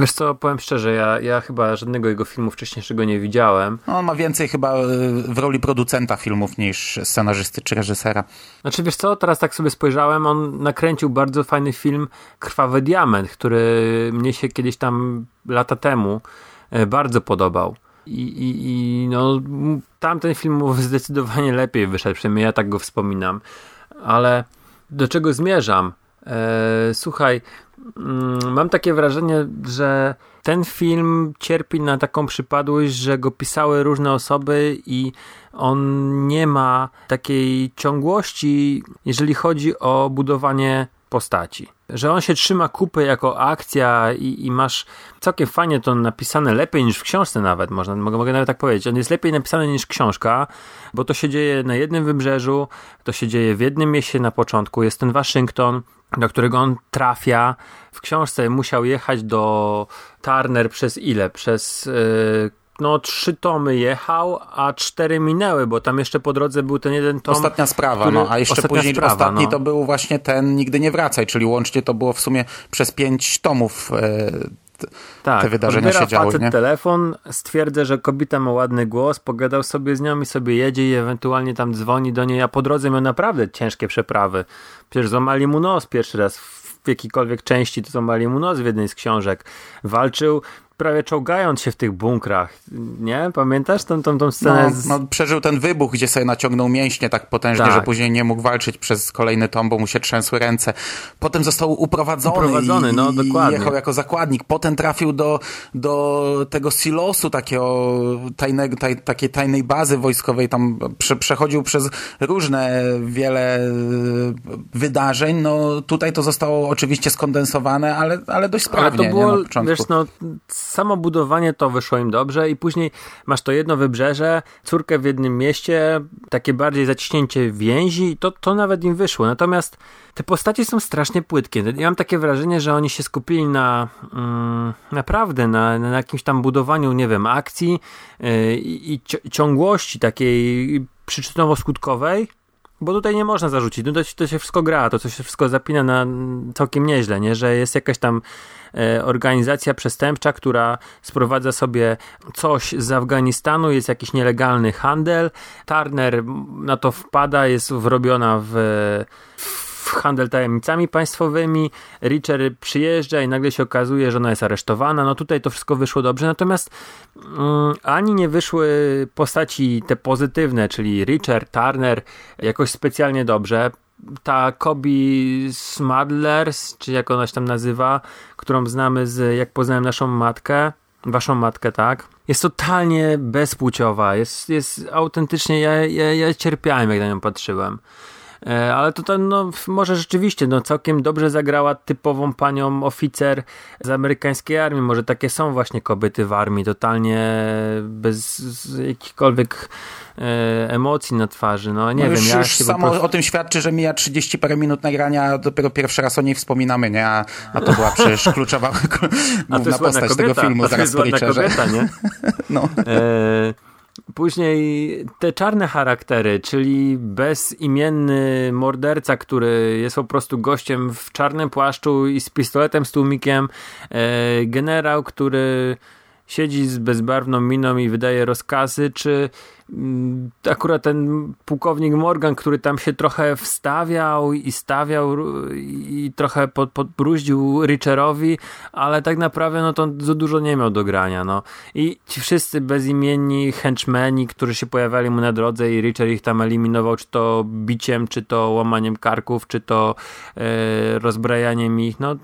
Speaker 2: Wiesz co, powiem szczerze, ja, ja chyba żadnego jego filmu wcześniejszego nie widziałem.
Speaker 1: No, on ma więcej chyba y, w roli producenta filmów niż scenarzysty czy reżysera.
Speaker 2: Znaczy wiesz co, teraz tak sobie spojrzałem, on nakręcił bardzo fajny film Krwawy Diament, który mnie się kiedyś tam lata temu e, bardzo podobał. I, i, i no, tamten film zdecydowanie lepiej wyszedł, przynajmniej ja tak go wspominam. Ale do czego zmierzam? E, słuchaj, mm, mam takie wrażenie, że ten film cierpi na taką przypadłość, że go pisały różne osoby i on nie ma takiej ciągłości, jeżeli chodzi o budowanie postaci. Że on się trzyma kupy jako akcja i, i masz całkiem fajnie to napisane, lepiej niż w książce nawet, można, mogę, mogę nawet tak powiedzieć. On jest lepiej napisany niż książka, bo to się dzieje na jednym wybrzeżu, to się dzieje w jednym mieście na początku, jest ten Waszyngton, do którego on trafia. W książce musiał jechać do Turner przez ile? Przez... Yy, no trzy tomy jechał, a cztery minęły, bo tam jeszcze po drodze był ten jeden tom.
Speaker 1: Ostatnia sprawa,
Speaker 2: który...
Speaker 1: no, a jeszcze
Speaker 2: Ostatnia
Speaker 1: później
Speaker 2: sprawa,
Speaker 1: ostatni
Speaker 2: no.
Speaker 1: to był właśnie ten Nigdy nie wracaj, czyli łącznie to było w sumie przez pięć tomów e,
Speaker 2: tak,
Speaker 1: te wydarzenia
Speaker 2: odbiera
Speaker 1: się działy, nie?
Speaker 2: telefon, stwierdzę, że kobieta ma ładny głos, pogadał sobie z nią i sobie jedzie i ewentualnie tam dzwoni do niej, a po drodze miał naprawdę ciężkie przeprawy. Przecież złamali mu nos pierwszy raz w jakiejkolwiek części, to złamali mu nos w jednej z książek. Walczył prawie czołgając się w tych bunkrach, nie? Pamiętasz tą, tą, tą scenę?
Speaker 1: No,
Speaker 2: z...
Speaker 1: no, przeżył ten wybuch, gdzie sobie naciągnął mięśnie tak potężnie,
Speaker 2: Tak.
Speaker 1: że później nie mógł walczyć przez kolejny tom, bo mu się trzęsły ręce. Potem został uprowadzony,
Speaker 2: Uprowadzony,
Speaker 1: i,
Speaker 2: no, dokładnie.
Speaker 1: jechał jako zakładnik. Potem trafił do, do tego silosu, takiego tajnego, taj, takiej tajnej bazy wojskowej. Tam prze, przechodził przez różne, wiele e, wydarzeń. No tutaj to zostało oczywiście skondensowane, ale, ale dość
Speaker 2: Ale
Speaker 1: sprawnie
Speaker 2: to było,
Speaker 1: nie, na początku.
Speaker 2: wiesz, no, samo budowanie to wyszło im dobrze i później masz to jedno wybrzeże, córkę w jednym mieście, takie bardziej zaciśnięcie więzi to, to nawet im wyszło. Natomiast te postacie są strasznie płytkie. Ja mam takie wrażenie, że oni się skupili na mm, naprawdę na, na jakimś tam budowaniu, nie wiem, akcji yy, i ci- ciągłości takiej przyczynowo-skutkowej, bo tutaj nie można zarzucić, no to, to się wszystko gra, to, to się wszystko zapina na całkiem nieźle, nie? że jest jakaś tam organizacja przestępcza, która sprowadza sobie coś z Afganistanu, jest jakiś nielegalny handel, Turner na to wpada, jest wrobiona w, w handel tajemnicami państwowymi, Richard przyjeżdża i nagle się okazuje, że ona jest aresztowana, no tutaj to wszystko wyszło dobrze, natomiast mm, ani nie wyszły postaci te pozytywne, czyli Richard, Turner jakoś specjalnie dobrze. Ta Kobi Smulders, czy jak ona się tam nazywa, którą znamy z Jak poznałem naszą matkę, waszą matkę, tak? Jest totalnie bezpłciowa, jest, jest autentycznie, ja, ja, ja cierpiałem jak na nią patrzyłem. E, Ale to, to no, może rzeczywiście no, całkiem dobrze zagrała typową panią oficer z amerykańskiej armii. Może takie są właśnie kobiety w armii, totalnie bez jakichkolwiek e, emocji na twarzy. No nie
Speaker 1: no
Speaker 2: wiem,
Speaker 1: już,
Speaker 2: ja
Speaker 1: już samo
Speaker 2: prostu...
Speaker 1: o tym świadczy, że mija 30 parę minut nagrania, a dopiero pierwszy raz o niej wspominamy, nie? A, a to była przecież kluczowa główna postać
Speaker 2: kobieta,
Speaker 1: tego filmu, zaraz policzę, że...
Speaker 2: kobieta, nie?
Speaker 1: No.
Speaker 2: E, Później te czarne charaktery, czyli bezimienny morderca, który jest po prostu gościem w czarnym płaszczu i z pistoletem, z tłumikiem, e, generał, który siedzi z bezbarwną miną i wydaje rozkazy, czy akurat ten pułkownik Morgan, który tam się trochę wstawiał i stawiał i trochę pod, podbruździł Richerowi, ale tak naprawdę no to za dużo nie miał do grania, no. I ci wszyscy bezimienni henchmen, którzy się pojawiali mu na drodze i Richard ich tam eliminował, czy to biciem, czy to łamaniem karków, czy to e, rozbrajaniem ich, no,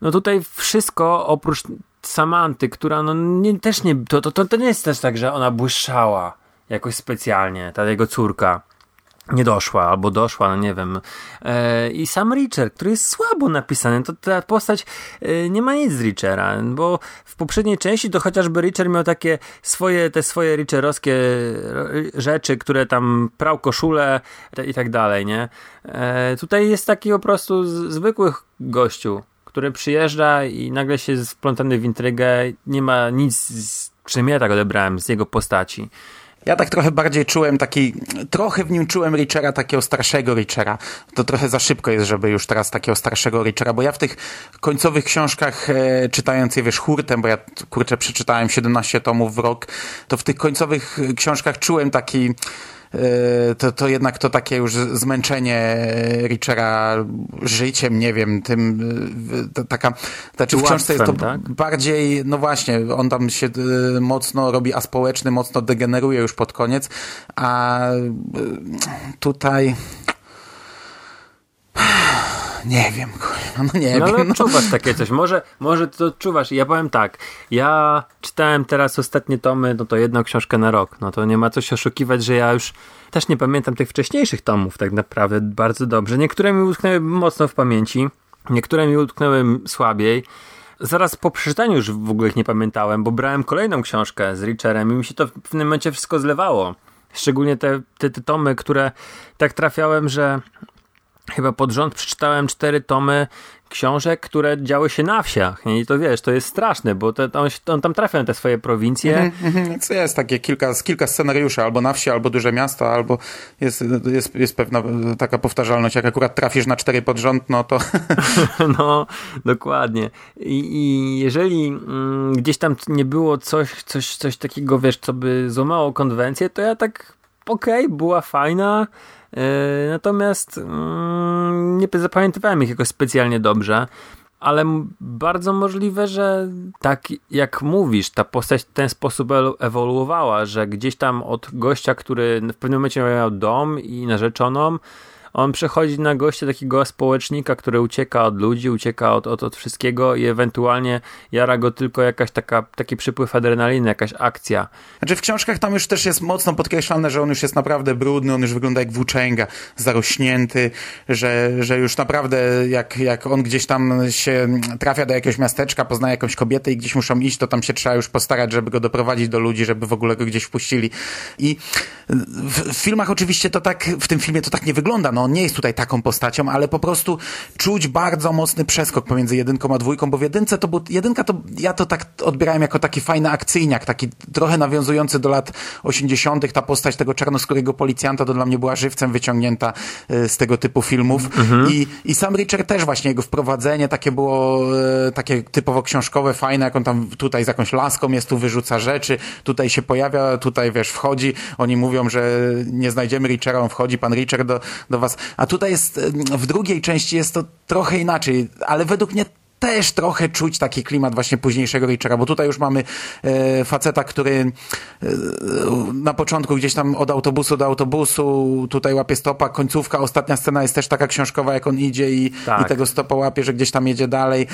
Speaker 2: no tutaj wszystko oprócz Samanty, która no nie, też nie, to, to, to, to nie jest też tak, że ona błyszczała jakoś specjalnie, ta jego córka nie doszła, albo doszła, no nie wiem. E, I sam Richard, który jest słabo napisany, to ta postać e, nie ma nic z Richera, bo w poprzedniej części to chociażby Richard miał takie swoje, te swoje Richerowskie e, rzeczy, które tam prał koszulę i tak dalej, nie? Tutaj jest taki po prostu z, zwykły gościu, który przyjeżdża i nagle się jest wplątany w intrygę, nie ma nic, przynajmniej ja tak odebrałem, z jego postaci.
Speaker 1: Ja tak trochę bardziej czułem taki, trochę w nim czułem Richera, takiego starszego Richera. To trochę za szybko jest, żeby już teraz takiego starszego Richera, bo ja w tych końcowych książkach, e, czytając je, wiesz, hurtem, bo ja, kurczę, przeczytałem 17 tomów w rok, to w tych końcowych książkach czułem taki, e, to, to jednak to takie już zmęczenie Richera życiem, nie wiem, tym, e, to, taka, znaczy w książce jest to
Speaker 2: tak?
Speaker 1: bardziej, no właśnie, on tam się y, mocno robi aspołeczny, mocno degeneruje już pod koniec, a tutaj Nie wiem, kurwa, no nie
Speaker 2: No ale
Speaker 1: wiem. No.
Speaker 2: odczuwasz takie coś. Może, może to odczuwasz. Ja powiem tak. Ja czytałem teraz ostatnie tomy, no to jedną książkę na rok. No to nie ma co się oszukiwać, że ja już też nie pamiętam tych wcześniejszych tomów tak naprawdę bardzo dobrze. Niektóre mi utknęły mocno w pamięci, niektóre mi utknęły słabiej. Zaraz po przeczytaniu już w ogóle ich nie pamiętałem, bo brałem kolejną książkę z Richerem i mi się to w pewnym momencie wszystko zlewało. Szczególnie te, te, te tomy, które tak trafiałem, że chyba pod rząd przeczytałem cztery tomy książek, które działy się na wsiach. I to wiesz, to jest straszne, bo te, on, on tam trafia na te swoje prowincje.
Speaker 1: Więc jest takie kilka, kilka scenariuszy, albo na wsi, albo duże miasta, albo jest, jest, jest pewna taka powtarzalność. Jak akurat trafisz na cztery pod rząd, no to
Speaker 2: No, dokładnie. I, i jeżeli mm, gdzieś tam nie było coś, coś, coś takiego, wiesz, co by złamało konwencję, to ja tak okej, była fajna. Yy, natomiast mm, nie zapamiętywałem ich jakoś specjalnie dobrze. Ale bardzo możliwe, że tak jak mówisz, ta postać w ten sposób ewoluowała, że gdzieś tam od gościa, który w pewnym momencie miał dom i narzeczoną, on przechodzi na gościa takiego społecznika, który ucieka od ludzi, ucieka od, od, od wszystkiego i ewentualnie jara go tylko jakaś taka, taki przypływ adrenaliny, jakaś akcja.
Speaker 1: Znaczy w książkach tam już też jest mocno podkreślane, że on już jest naprawdę brudny, on już wygląda jak włóczęga, zarośnięty, że, że już naprawdę jak, jak on gdzieś tam się trafia do jakiegoś miasteczka, poznaje jakąś kobietę i gdzieś muszą iść, to tam się trzeba już postarać, żeby go doprowadzić do ludzi, żeby w ogóle go gdzieś wpuścili. I w, w filmach oczywiście to tak, w tym filmie to tak nie wygląda, no on nie jest tutaj taką postacią, ale po prostu czuć bardzo mocny przeskok pomiędzy jedynką a dwójką, bo w jedynce to był, jedynka to, ja to tak odbierałem jako taki fajny akcyjniak, taki trochę nawiązujący do lat 80. Ta postać tego czarnoskórego policjanta to dla mnie była żywcem wyciągnięta y, z tego typu filmów. I, I sam Richard też właśnie, jego wprowadzenie takie było y, takie typowo książkowe, fajne, jak on tam tutaj z jakąś laską jest, tu wyrzuca rzeczy, tutaj się pojawia, tutaj wiesz, wchodzi, oni mówią, że nie znajdziemy Richarda, on wchodzi, pan Richard do, do was. A tutaj jest, w drugiej części jest to trochę inaczej, ale według mnie też trochę czuć taki klimat właśnie późniejszego Richera, bo tutaj już mamy e, faceta, który e, na początku gdzieś tam od autobusu do autobusu, tutaj łapie stopa, końcówka, ostatnia scena jest też taka książkowa, jak on idzie i,
Speaker 2: Tak.
Speaker 1: i tego stopa łapie, że gdzieś tam jedzie dalej.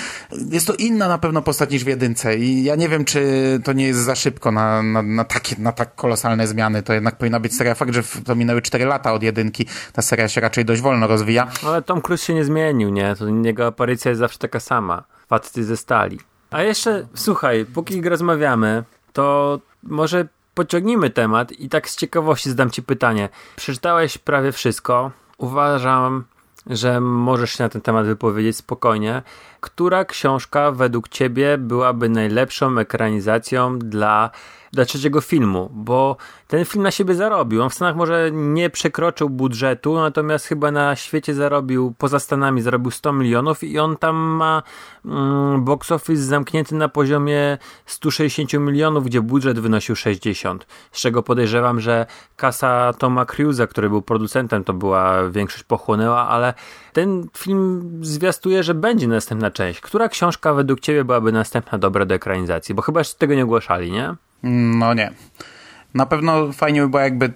Speaker 1: Jest to inna na pewno postać niż w jedynce i ja nie wiem, czy to nie jest za szybko na, na, na, takie, na tak kolosalne zmiany. To jednak powinna być seria. Fakt, że to minęły 4 lata od jedynki, ta seria się raczej dość wolno rozwija.
Speaker 2: Ale Tom Cruise się nie zmienił, nie? To jego aparycja jest zawsze taka sama. Facety ze stali. A jeszcze, słuchaj, póki rozmawiamy, to może pociągnijmy temat i tak z ciekawości zadam ci pytanie. Przeczytałeś prawie wszystko. Uważam, że możesz się na ten temat wypowiedzieć spokojnie. Która książka według ciebie byłaby najlepszą ekranizacją dla, dla trzeciego filmu? Bo ten film na siebie zarobił. On w Stanach może nie przekroczył budżetu, natomiast chyba na świecie zarobił, poza Stanami zarobił 100 milionów i on tam ma mm, box office zamknięty na poziomie 160 milionów, gdzie budżet wynosił 60. Z czego podejrzewam, że kasa Toma Cruise'a, który był producentem, to była większość pochłonęła, ale ten film zwiastuje, że będzie następna część. Która książka według ciebie byłaby następna dobra do ekranizacji? Bo chyba jeszcze tego nie ogłaszali, nie?
Speaker 1: No nie. Na pewno fajnie by było, jakby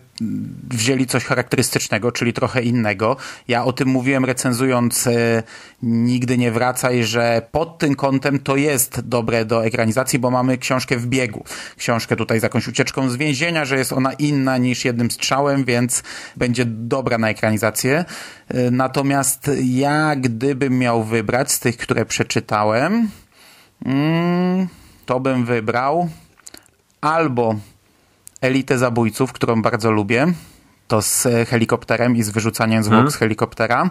Speaker 1: wzięli coś charakterystycznego, czyli trochę innego. Ja o tym mówiłem recenzując e, Nigdy nie wracaj, że pod tym kątem to jest dobre do ekranizacji, bo mamy książkę w biegu. Książkę tutaj z jakąś ucieczką z więzienia, że jest ona inna niż jednym strzałem, więc będzie dobra na ekranizację. E, Natomiast ja, gdybym miał wybrać z tych, które przeczytałem, mm, to bym wybrał albo Elitę Zabójców, którą bardzo lubię, to z helikopterem i z wyrzucaniem zwłok z helikoptera.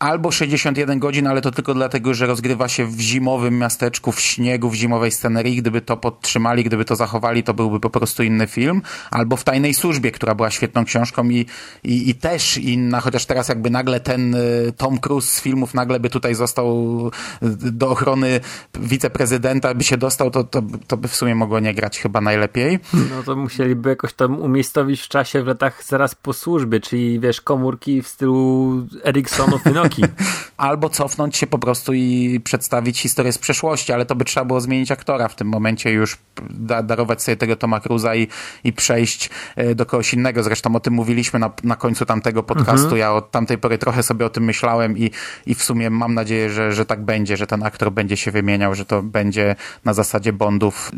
Speaker 1: Albo 61 godzin, ale to tylko dlatego, że rozgrywa się w zimowym miasteczku, w śniegu, w zimowej scenerii. Gdyby to podtrzymali, gdyby to zachowali, to byłby po prostu inny film. Albo w Tajnej Służbie, która była świetną książką i, i, i też inna, chociaż teraz jakby nagle ten y, Tom Cruise z filmów nagle by tutaj został y, do ochrony wiceprezydenta, by się dostał, to, to, to by w sumie mogło nie grać chyba najlepiej.
Speaker 2: No to musieliby jakoś tam umiejscowić w czasie w latach zaraz po służbie, czyli wiesz, komórki w stylu Eriksonów i
Speaker 1: Albo cofnąć się po prostu i przedstawić historię z przeszłości, ale to by trzeba było zmienić aktora w tym momencie już, da, darować sobie tego Toma Cruza i, i przejść e, do kogoś innego. Zresztą o tym mówiliśmy na, na końcu tamtego podcastu.
Speaker 2: Mhm.
Speaker 1: Ja od tamtej pory trochę sobie o tym myślałem i, i w sumie mam nadzieję, że, że tak będzie, że ten aktor będzie się wymieniał, że to będzie na zasadzie Bondów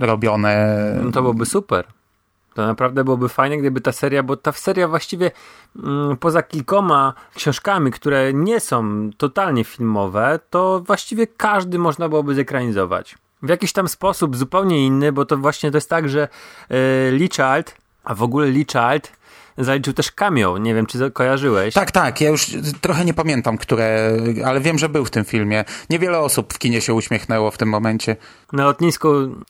Speaker 1: robione.
Speaker 2: No to byłoby super. To naprawdę byłoby fajne, gdyby ta seria, bo ta seria właściwie mm, poza kilkoma książkami, które nie są totalnie filmowe, to właściwie każdy można byłoby zekranizować. W jakiś tam sposób zupełnie inny, bo to właśnie to jest tak, że yy, Lee Child, a w ogóle Lee Child zaliczył też cameo, nie wiem czy kojarzyłeś.
Speaker 1: Tak, tak, ja już trochę nie pamiętam, które, ale wiem, że był w tym filmie. Niewiele osób w kinie się uśmiechnęło w tym momencie.
Speaker 2: Na lotnisku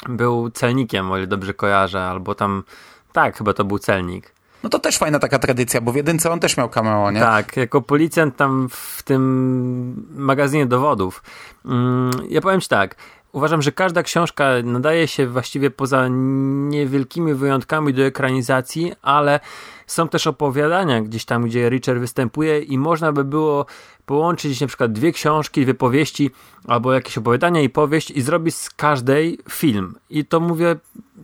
Speaker 2: był celnikiem, o ile dobrze kojarzę, albo tam, tak, chyba to był celnik.
Speaker 1: No to też fajna taka tradycja, bo w jedynce on też miał cameo, nie?
Speaker 2: Tak, jako policjant tam w tym magazynie dowodów. Mm, Ja powiem ci tak. Uważam, że każda książka nadaje się właściwie poza niewielkimi wyjątkami do ekranizacji, ale są też opowiadania gdzieś tam, gdzie Richard występuje i można by było połączyć na przykład dwie książki, dwie powieści, albo jakieś opowiadania i powieść i zrobić z każdej film. I to mówię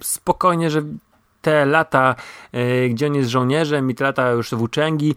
Speaker 2: spokojnie, że te lata, y, gdzie on jest żołnierzem i te lata już włóczęgi,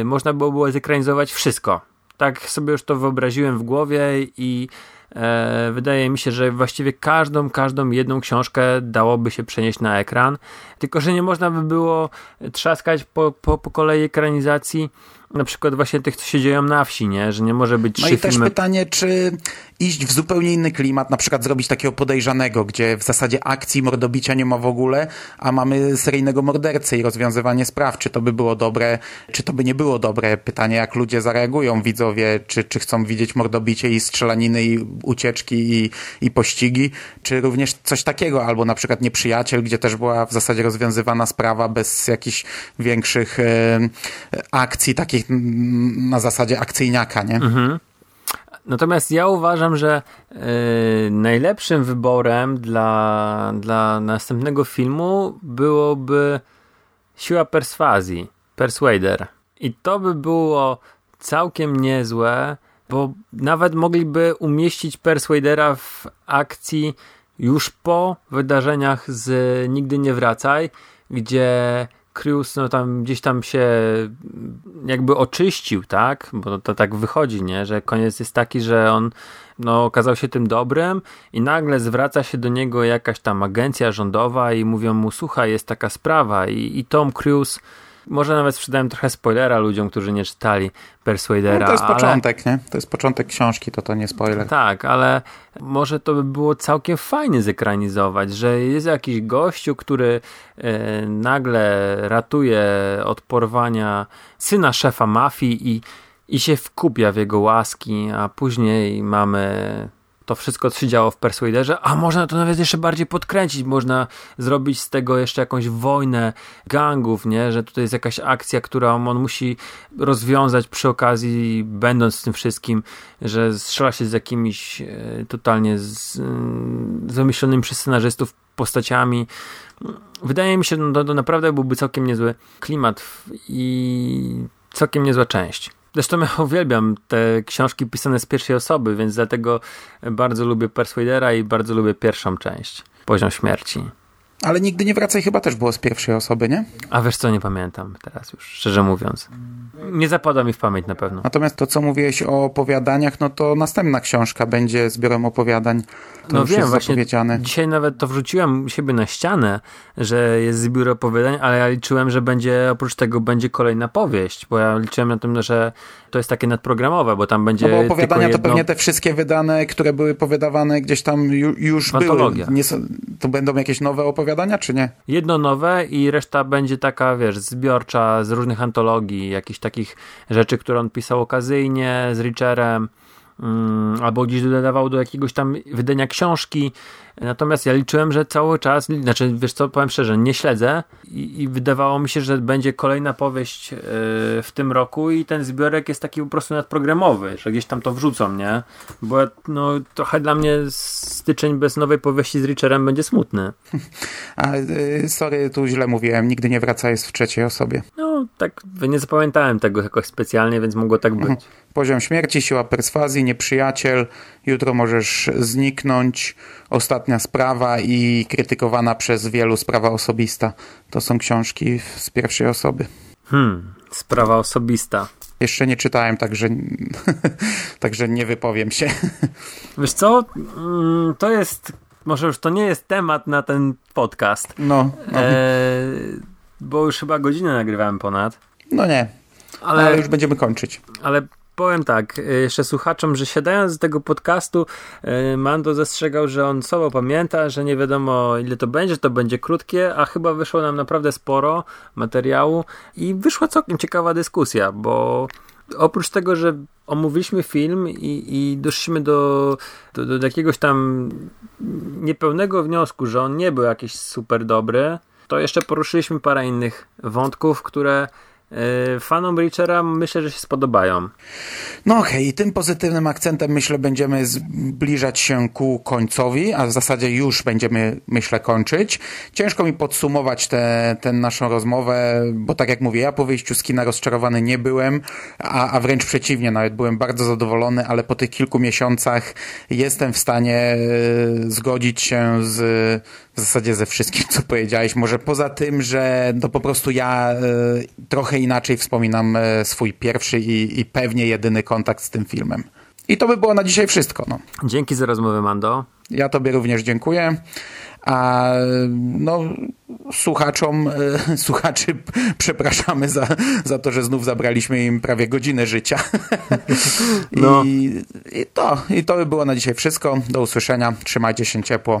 Speaker 2: y, można było, było zekranizować wszystko. Tak sobie już to wyobraziłem w głowie i e, wydaje mi się, że właściwie każdą, każdą jedną książkę dałoby się przenieść na ekran, tylko że nie można by było trzaskać po, po, po kolei ekranizacji na przykład właśnie tych, co się dzieją na wsi, nie? Że nie może być
Speaker 1: No i też
Speaker 2: filmy.
Speaker 1: pytanie, czy iść w zupełnie inny klimat, na przykład zrobić takiego podejrzanego, gdzie w zasadzie akcji mordobicia nie ma w ogóle, a mamy seryjnego mordercę i rozwiązywanie spraw. Czy to by było dobre, czy to by nie było dobre? Pytanie, jak ludzie zareagują, widzowie, czy, czy chcą widzieć mordobicie i strzelaniny i ucieczki i, i pościgi, czy również coś takiego, albo na przykład nieprzyjaciel, gdzie też była w zasadzie rozwiązywana sprawa bez jakichś większych e, akcji, takich na zasadzie akcyjniaka, nie?
Speaker 2: Natomiast ja uważam, że yy, najlepszym wyborem dla, dla następnego filmu byłoby siła perswazji, Persuader. I to by było całkiem niezłe, bo nawet mogliby umieścić Persuadera w akcji już po wydarzeniach z Nigdy Nie Wracaj, gdzie Cruise no tam gdzieś tam się jakby oczyścił, tak? Bo to, tak wychodzi, nie? Że koniec jest taki, że on no, okazał się tym dobrym i nagle zwraca się do niego jakaś tam agencja rządowa i mówią mu, słuchaj, jest taka sprawa i, i Tom Cruise może nawet sprzedałem trochę spoilera ludziom, którzy nie czytali Persuadera.
Speaker 1: No to jest
Speaker 2: ale...
Speaker 1: początek, nie? To jest początek książki, to to nie spoiler.
Speaker 2: Tak, ale może to by było całkiem fajnie zekranizować, że jest jakiś gościu, który e, nagle ratuje od porwania syna szefa mafii i, i się wkupia w jego łaski, a później mamy to wszystko, się działo w Persuaderze, a można to nawet jeszcze bardziej podkręcić, można zrobić z tego jeszcze jakąś wojnę gangów, nie, że tutaj jest jakaś akcja, którą on musi rozwiązać przy okazji, będąc w tym wszystkim, że strzela się z jakimiś e, totalnie z, mm, z przez scenarzystów postaciami. Wydaje mi się, no to, naprawdę byłby całkiem niezły klimat i całkiem niezła część. Zresztą ja uwielbiam te książki pisane z pierwszej osoby, więc dlatego bardzo lubię Persuadera i bardzo lubię pierwszą część. Poziom śmierci.
Speaker 1: Ale nigdy nie wracaj chyba też było z pierwszej osoby, nie?
Speaker 2: A wiesz co, nie pamiętam teraz już, szczerze mówiąc. Nie zapada mi w pamięć na pewno.
Speaker 1: Natomiast to, co mówiłeś o opowiadaniach, no to następna książka będzie zbiorem opowiadań. To
Speaker 2: No
Speaker 1: już
Speaker 2: wiem,
Speaker 1: jest
Speaker 2: właśnie
Speaker 1: zapowiedziane.
Speaker 2: dzisiaj nawet to wrzuciłem u siebie na ścianę, że jest zbiór opowiadań, ale ja liczyłem, że będzie, oprócz tego będzie kolejna powieść, bo ja liczyłem na tym, że to jest takie nadprogramowe, bo tam będzie
Speaker 1: No bo opowiadania
Speaker 2: jedno...
Speaker 1: to pewnie te wszystkie wydane, które były powydawane gdzieś tam ju, już były.
Speaker 2: Antologia.
Speaker 1: Nie, są- to będą jakieś nowe opowiadania, czy nie?
Speaker 2: jedno nowe i reszta będzie taka, wiesz, zbiorcza z różnych antologii, jakichś takich rzeczy, które on pisał okazyjnie z Richerem, albo gdzieś dodawał do jakiegoś tam wydania książki. Natomiast ja liczyłem, że cały czas, znaczy wiesz co, powiem szczerze, nie śledzę i, i wydawało mi się, że będzie kolejna powieść yy, w tym roku i ten zbiorek jest taki po prostu nadprogramowy, że gdzieś tam to wrzucą, nie? Bo no, trochę dla mnie styczeń bez nowej powieści z Richerem będzie smutny.
Speaker 1: A, y, sorry, tu źle mówiłem, nigdy nie wraca jest w trzeciej osobie.
Speaker 2: No, tak, nie zapamiętałem tego jakoś specjalnie, więc mogło tak być.
Speaker 1: Poziom śmierci, siła perswazji, nieprzyjaciel, jutro możesz zniknąć, ostatnia sprawa i krytykowana przez wielu sprawa osobista. To są książki z pierwszej osoby.
Speaker 2: Hmm, sprawa osobista.
Speaker 1: Jeszcze nie czytałem, także, także nie wypowiem się.
Speaker 2: Wiesz co, Mm, to jest, może już to nie jest temat na ten podcast,
Speaker 1: No, no,
Speaker 2: e, bo już chyba godzinę nagrywałem ponad.
Speaker 1: no nie, ale,
Speaker 2: Ale,
Speaker 1: już będziemy kończyć.
Speaker 2: ale powiem tak, y, jeszcze słuchaczom, że siadając z tego podcastu, y, Mando zastrzegał, że on słowo pamięta, że nie wiadomo ile to będzie, to będzie krótkie, a chyba wyszło nam naprawdę sporo materiału i wyszła całkiem ciekawa dyskusja, bo oprócz tego, że omówiliśmy film i, i doszliśmy do, do, do jakiegoś tam niepełnego wniosku, że on nie był jakiś super dobry, to jeszcze poruszyliśmy parę innych wątków, które fanom Richera myślę, że się spodobają.
Speaker 1: No okej, i tym pozytywnym akcentem myślę będziemy zbliżać się ku końcowi, a w zasadzie już będziemy myślę kończyć. Ciężko mi podsumować tę tę naszą rozmowę, bo tak jak mówię, ja po wyjściu z kina rozczarowany nie byłem, a, a wręcz przeciwnie, nawet byłem bardzo zadowolony, ale po tych kilku miesiącach jestem w stanie e, zgodzić się z w zasadzie ze wszystkim, co powiedziałeś. Może poza tym, że to po prostu ja e, trochę inaczej wspominam e, swój pierwszy i, i pewnie jedyny kontakt z tym filmem. I to by było na dzisiaj wszystko. No.
Speaker 2: Dzięki za rozmowę, Mando.
Speaker 1: Ja tobie również dziękuję. A no, słuchaczom, e, słuchaczy przepraszamy za, za to, że znów zabraliśmy im prawie godzinę życia. I,
Speaker 2: No.
Speaker 1: I to, I to by było na dzisiaj wszystko. Do usłyszenia. Trzymajcie się ciepło.